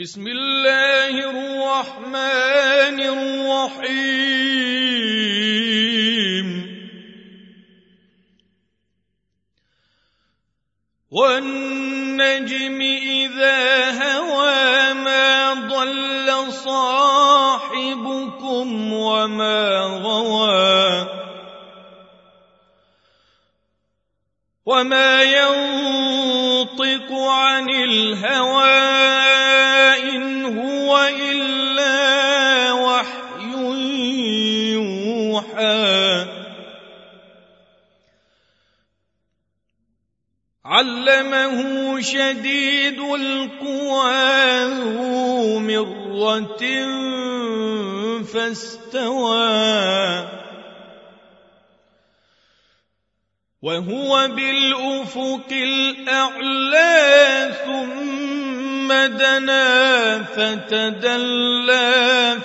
بسم الله الرحمن الرحيم. والنجم إذا هوى ما ضل صاحبكم وما غوى. وما ينطق عن الهوى علمه شديد القوى ذو مرة فاستوى. وهو بالأفق الأعلى ثم دنا فتدلى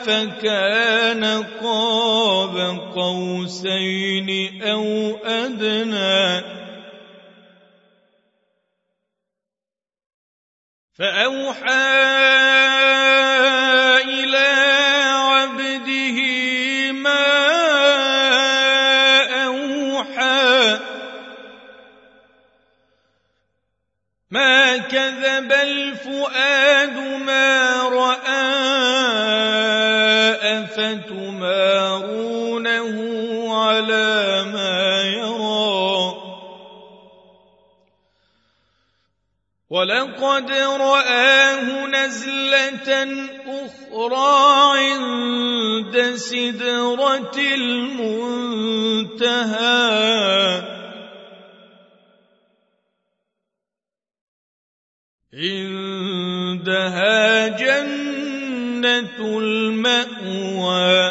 فكان قاب قوسين أو أدنى. فأوحى ولقد رآه نزلة أخرى عند سدرة المنتهى. عندها جنة المأوى.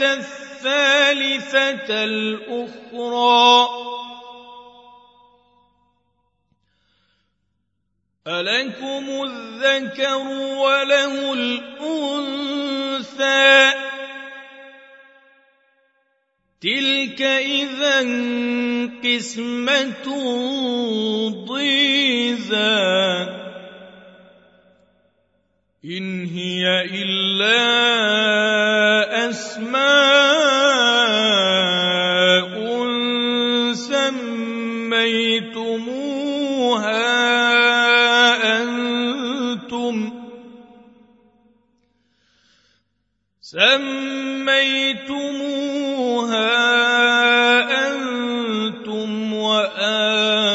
الثالثة الأخرى. ألكم الذكر وله الأنثى؟ تلك إذا قسمة ضيزى. إن هي إلا أسماء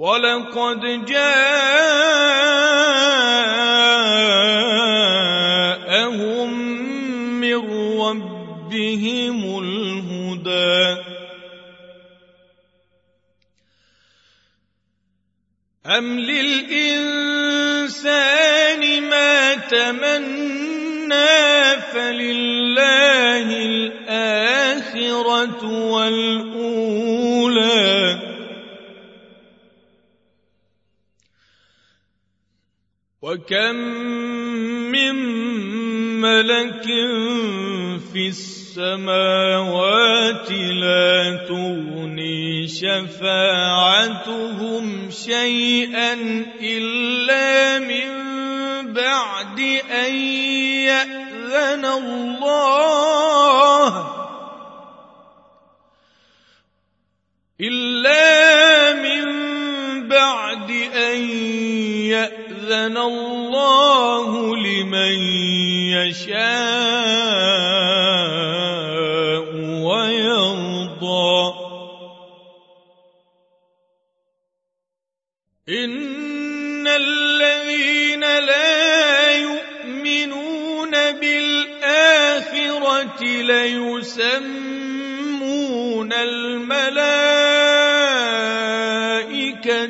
ولقد جاءهم من ربهم الهدى. أم للإنسان ما تمنى فلله وكم من ملك في السماوات لا تغني شفاعتهم شيئا إلا من بعد أن يأذن الله الله لمن يشاء ويرضى. إن الذين لا يؤمنون بالآخرة ليسمون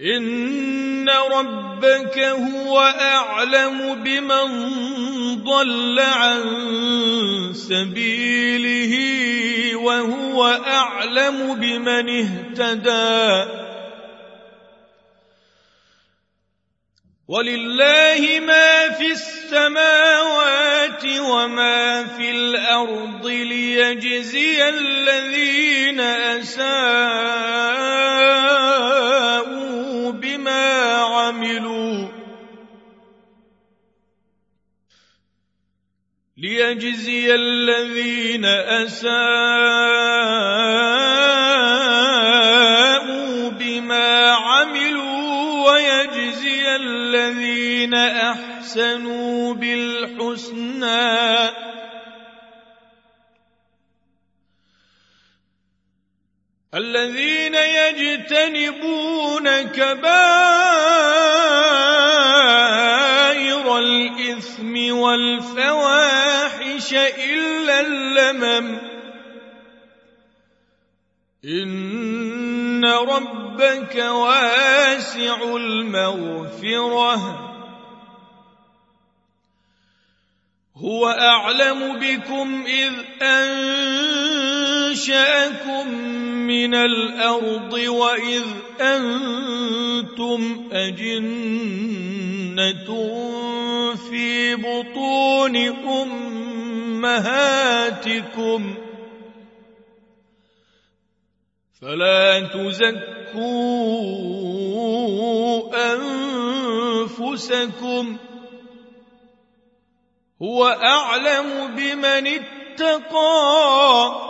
إن ربك هو أعلم بمن ضل عن سبيله وهو أعلم بمن اهتدى ولله ما في السماوات وما في الأرض ليجزي الذين أساءوا بما عملوا ليجزي الذين أساءوا بما عملوا ويجزي الذين أحسنوا بالحسنى الذين يجتنبون كبائر الإثم والفواحش إلا اللمم. إن ربك واسع المغفرة. هو أعلم بكم إذ أنشأكم من الأرض وإذ أنتم أجنة في بطون أمهاتكم فلا تزكوا أنفسكم هو أعلم بمن اتقى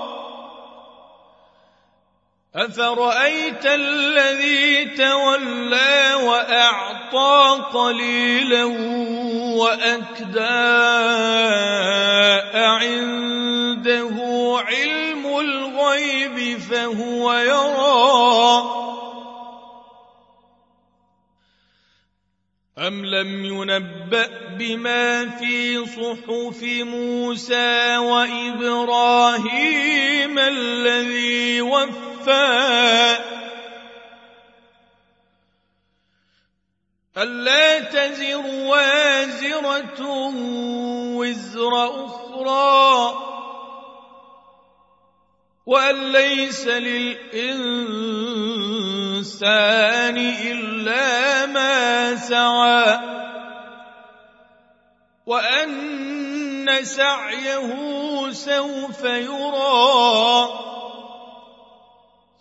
أفرأيت الذي تولى وأعطى قليلا وأكدى أعنده علم الغيب فهو يرى أم لم ينبأ بما في صحف موسى وإبراهيم الذي وفى ألا تزر وازرة وزر أخرى وأن ليس للإنسان إلا ما سعى وأن سعيه سوف يرى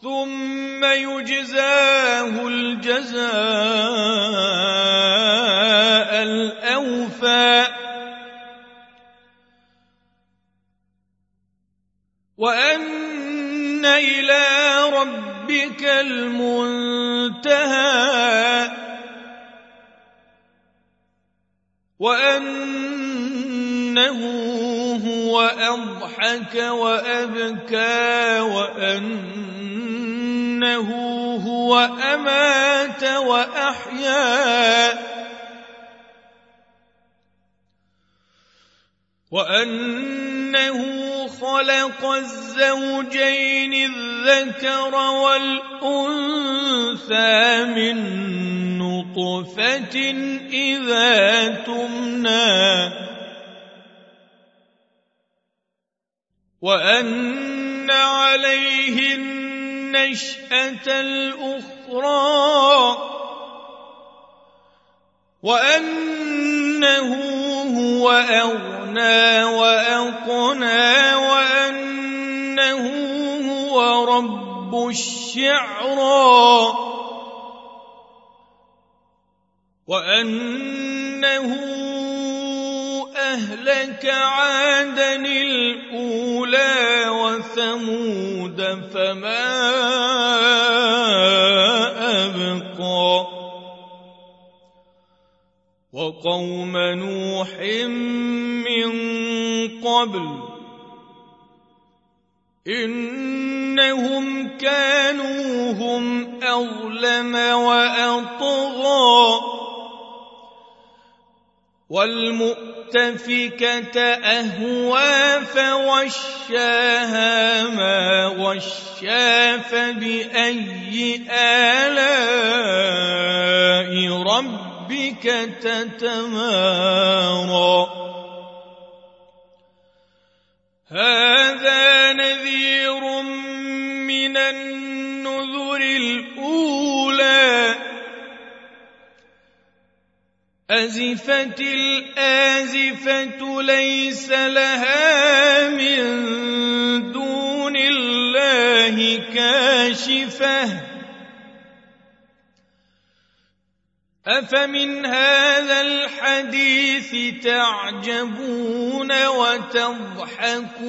ثم يجزاه الجزاء الأوفى. وأن إلى ربك المنتهى. وأنه هو أضحك وأبكى وأنه هو أمات وأحيا. وأنه خلق الزوجين الذكر والأنثى من نطفة إذا تمنى. وأن عليه النشأة الأخرى وأنه هو أغنى وأقنى وأنه هو رب الشعرى وأنه أهلك عادا الأولى وثمود فما أبقى وقوم نوح من قبل إنهم كانوا هم أظلم وأطغى والمؤتفكة أهوى فغشاها ما غشا فبأي آلاء ربك تتمارى. هذا نذير من النذر أزفت الآزفة ليس لها من دون الله كاشفة. أفمن هذا الحديث تعجبون وتضحكون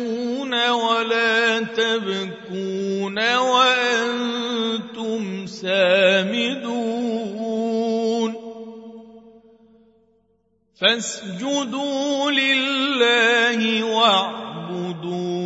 ولا تبكون وأنتم سامدون؟ فاسجدوا لله واعبدوا